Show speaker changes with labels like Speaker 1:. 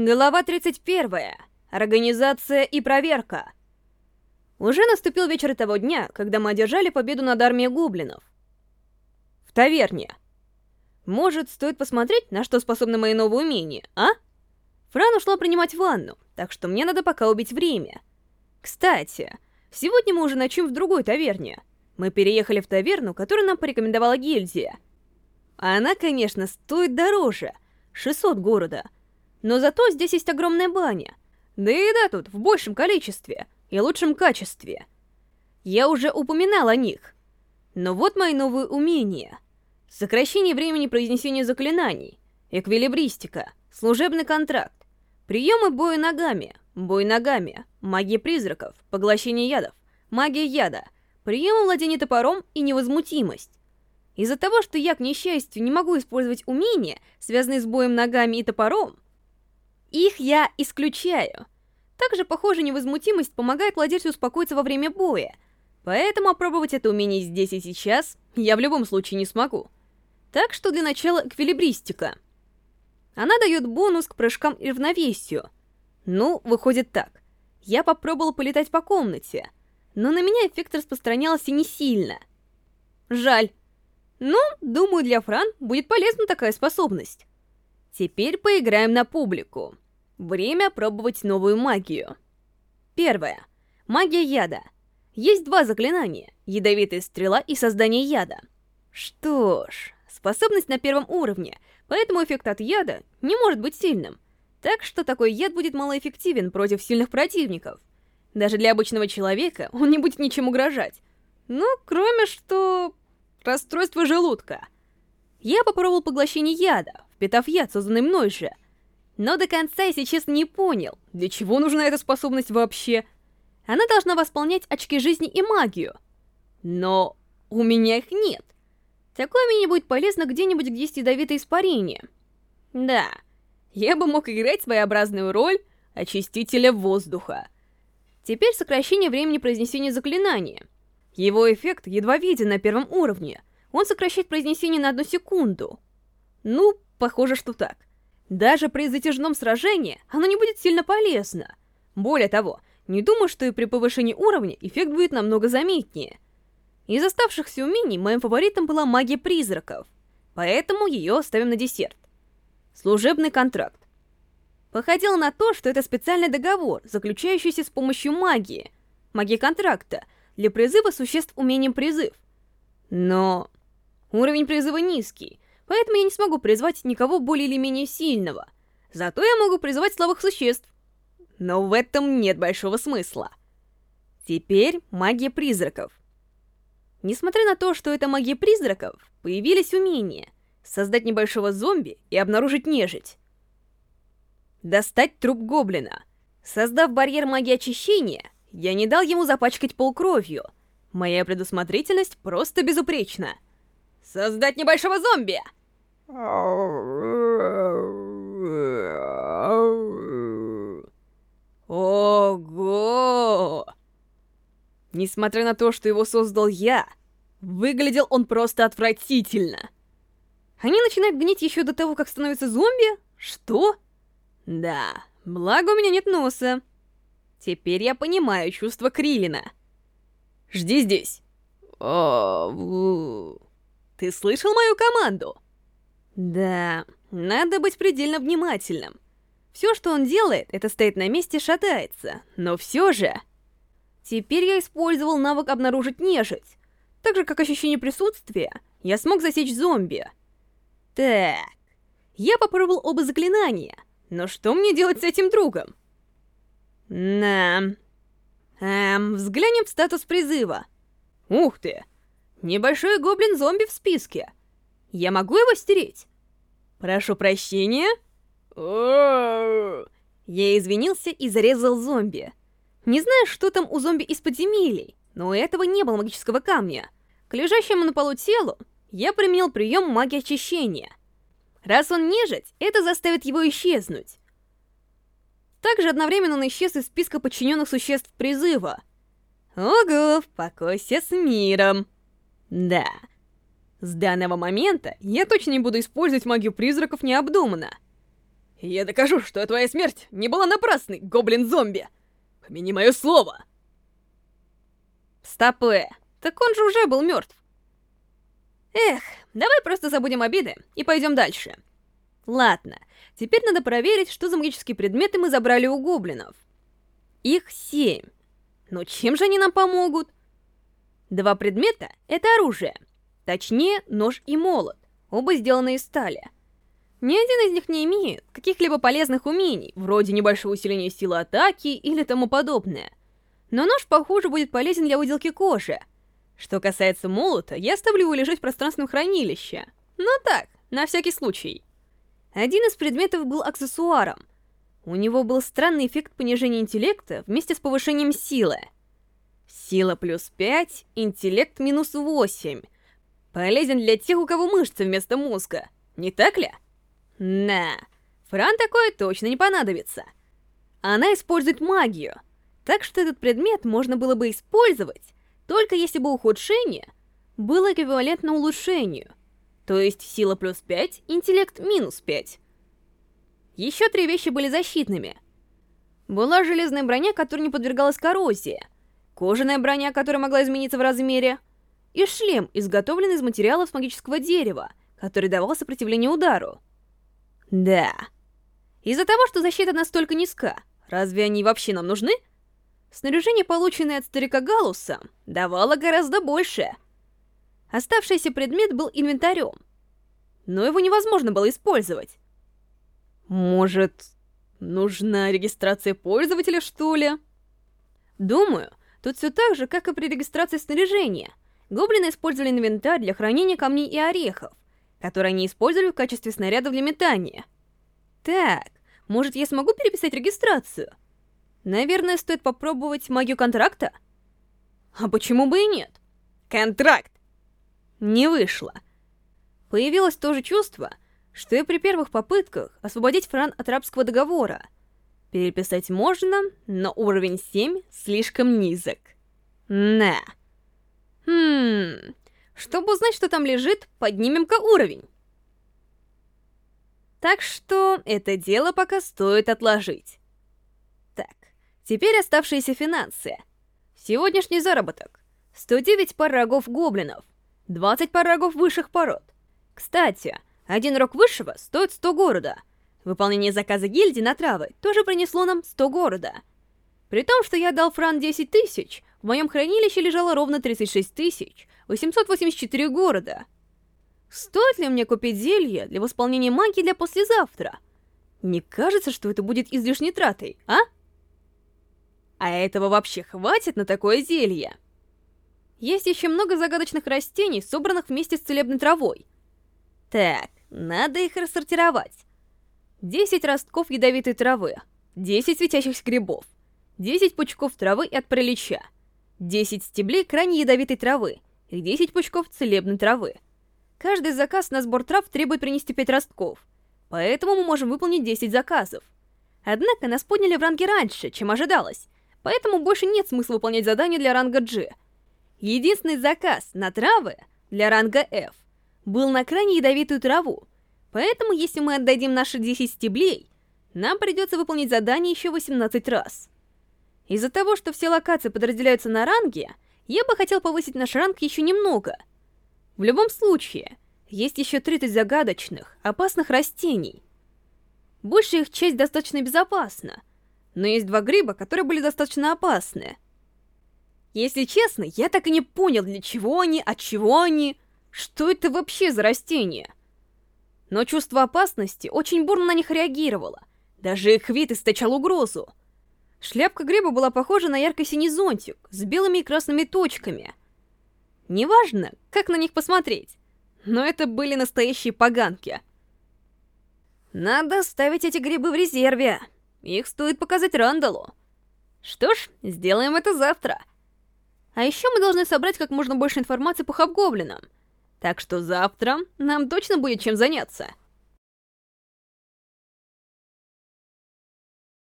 Speaker 1: Глава 31. Организация и проверка. Уже наступил вечер того дня, когда мы одержали победу над армией гоблинов. В таверне. Может, стоит посмотреть, на что способны мои новые умения, а? Фран ушла принимать ванну, так что мне надо пока убить время. Кстати, сегодня мы уже ночуем в другой таверне. Мы переехали в таверну, которую нам порекомендовала гильдия. Она, конечно, стоит дороже. 600 города — но зато здесь есть огромная баня. Да и еда тут в большем количестве и лучшем качестве. Я уже упоминал о них. Но вот мои новые умения. Сокращение времени произнесения заклинаний, эквилибристика, служебный контракт, приемы боя ногами, бой ногами, магия призраков, поглощение ядов, магия яда, приемы владения топором и невозмутимость. Из-за того, что я, к несчастью, не могу использовать умения, связанные с боем ногами и топором, их я исключаю. Также, похоже, невозмутимость помогает владельцу успокоиться во время боя, поэтому опробовать это умение здесь и сейчас я в любом случае не смогу. Так что для начала эквилибристика. Она дает бонус к прыжкам и равновесию. Ну, выходит так. Я попробовал полетать по комнате, но на меня эффект распространялся не сильно. Жаль. Но, думаю, для Фран будет полезна такая способность. Теперь поиграем на публику. Время пробовать новую магию. Первое. Магия яда. Есть два заклинания. Ядовитая стрела и создание яда. Что ж, способность на первом уровне, поэтому эффект от яда не может быть сильным. Так что такой яд будет малоэффективен против сильных противников. Даже для обычного человека он не будет ничем угрожать. Ну, кроме что... расстройство желудка. Я попробовал поглощение яда, впитав яд, созданный мной же. Но до конца я сейчас не понял, для чего нужна эта способность вообще. Она должна восполнять очки жизни и магию. Но у меня их нет. Такое мне будет полезно где-нибудь, где есть ядовитое испарение. Да, я бы мог играть своеобразную роль очистителя воздуха. Теперь сокращение времени произнесения заклинания. Его эффект едва виден на первом уровне. Он сокращает произнесение на одну секунду. Ну, Похоже, что так. Даже при затяжном сражении оно не будет сильно полезно. Более того, не думаю, что и при повышении уровня эффект будет намного заметнее. Из оставшихся умений моим фаворитом была магия призраков, поэтому ее оставим на десерт. Служебный контракт. Походило на то, что это специальный договор, заключающийся с помощью магии, магии контракта, для призыва существ умением призыв. Но уровень призыва низкий, поэтому я не смогу призвать никого более или менее сильного. Зато я могу призвать слабых существ. Но в этом нет большого смысла. Теперь магия призраков. Несмотря на то, что это магия призраков, появились умения создать небольшого зомби и обнаружить нежить. Достать труп гоблина. Создав барьер магии очищения, я не дал ему запачкать пол кровью. Моя предусмотрительность просто безупречна. Создать небольшого зомби! Ого! Несмотря на то, что его создал я, выглядел он просто отвратительно. Они начинают гнить еще до того, как становятся зомби? Что? Да, благо у меня нет носа. Теперь я понимаю чувство Крилина. Жди здесь. О, Ты слышал мою команду? Да, надо быть предельно внимательным. Все, что он делает, это стоит на месте шатается, но все же... Теперь я использовал навык обнаружить нежить. Так же, как ощущение присутствия, я смог засечь зомби. Так, я попробовал оба заклинания, но что мне делать с этим другом? На... Эм, взглянем в статус призыва. Ух ты! Небольшой гоблин-зомби в списке. Я могу его стереть? Прошу прощения? Я извинился и зарезал зомби. Не знаю, что там у зомби из подземелий, но у этого не было магического камня. К лежащему на полу телу я применил прием магии очищения. Раз он нежить, это заставит его исчезнуть. Также одновременно он исчез из списка подчиненных существ призыва. Ого, покойся с миром. Да. С данного момента я точно не буду использовать магию призраков необдуманно. Я докажу, что твоя смерть не была напрасной, гоблин-зомби! Помяни мое слово! Стопэ, так он же уже был мертв. Эх, давай просто забудем обиды и пойдем дальше. Ладно, теперь надо проверить, что за магические предметы мы забрали у гоблинов. Их семь. Но чем же они нам помогут? Два предмета — это оружие. Точнее, нож и молот. Оба сделаны из стали. Ни один из них не имеет каких-либо полезных умений, вроде небольшого усиления силы атаки или тому подобное. Но нож, похоже, будет полезен для выделки кожи. Что касается молота, я оставлю его лежать в пространственном хранилище. Но так, на всякий случай. Один из предметов был аксессуаром. У него был странный эффект понижения интеллекта вместе с повышением силы. Сила плюс 5, интеллект минус 8. Полезен для тех, у кого мышцы вместо мозга. Не так ли? На, Фран такое точно не понадобится. Она использует магию, так что этот предмет можно было бы использовать, только если бы ухудшение было эквивалентно улучшению, то есть сила плюс 5, интеллект минус 5. Еще три вещи были защитными. Была железная броня, которая не подвергалась коррозии, кожаная броня, которая могла измениться в размере, и шлем, изготовленный из материалов магического дерева, который давал сопротивление удару. Да. Из-за того, что защита настолько низка, разве они вообще нам нужны? Снаряжение, полученное от старика Галуса, давало гораздо больше. Оставшийся предмет был инвентарем, но его невозможно было использовать. Может, нужна регистрация пользователя, что ли? Думаю, тут все так же, как и при регистрации снаряжения. Гоблины использовали инвентарь для хранения камней и орехов, которые они использовали в качестве снарядов для метания. Так, может я смогу переписать регистрацию? Наверное, стоит попробовать магию контракта? А почему бы и нет? Контракт! Не вышло. Появилось то же чувство, что и при первых попытках освободить Фран от рабского договора. Переписать можно, но уровень 7 слишком низок. На. Хм... Чтобы узнать, что там лежит, поднимем-ка уровень. Так что это дело пока стоит отложить. Так, теперь оставшиеся финансы. Сегодняшний заработок. 109 пар рогов гоблинов, 20 пар рогов высших пород. Кстати, один рог высшего стоит 100 города. Выполнение заказа гильдии на травы тоже принесло нам 100 города. При том, что я дал Фран 10 тысяч, в моем хранилище лежало ровно 36 тысяч, 884 города. Стоит ли мне купить зелье для восполнения магии для послезавтра? Не кажется, что это будет излишней тратой, а? А этого вообще хватит на такое зелье? Есть еще много загадочных растений, собранных вместе с целебной травой. Так, надо их рассортировать. 10 ростков ядовитой травы, 10 светящихся грибов, 10 пучков травы от пролича, 10 стеблей крайне ядовитой травы, и 10 пучков целебной травы. Каждый заказ на сбор трав требует принести 5 ростков, поэтому мы можем выполнить 10 заказов. Однако нас подняли в ранге раньше, чем ожидалось, поэтому больше нет смысла выполнять задание для ранга G. Единственный заказ на травы для ранга F был на крайне ядовитую траву, поэтому если мы отдадим наши 10 стеблей, нам придется выполнить задание еще 18 раз. Из-за того, что все локации подразделяются на ранги, я бы хотел повысить наш ранг еще немного. В любом случае, есть еще 30 загадочных, опасных растений. Большая их часть достаточно безопасна, но есть два гриба, которые были достаточно опасны. Если честно, я так и не понял, для чего они, от чего они, что это вообще за растения. Но чувство опасности очень бурно на них реагировало. Даже их вид источал угрозу. Шляпка гриба была похожа на ярко-синий зонтик с белыми и красными точками. Неважно, как на них посмотреть, но это были настоящие поганки. Надо ставить эти грибы в резерве. Их стоит показать Рандалу. Что ж, сделаем это завтра. А еще мы должны собрать как можно больше информации по хабгоблинам. Так что завтра нам точно будет чем заняться.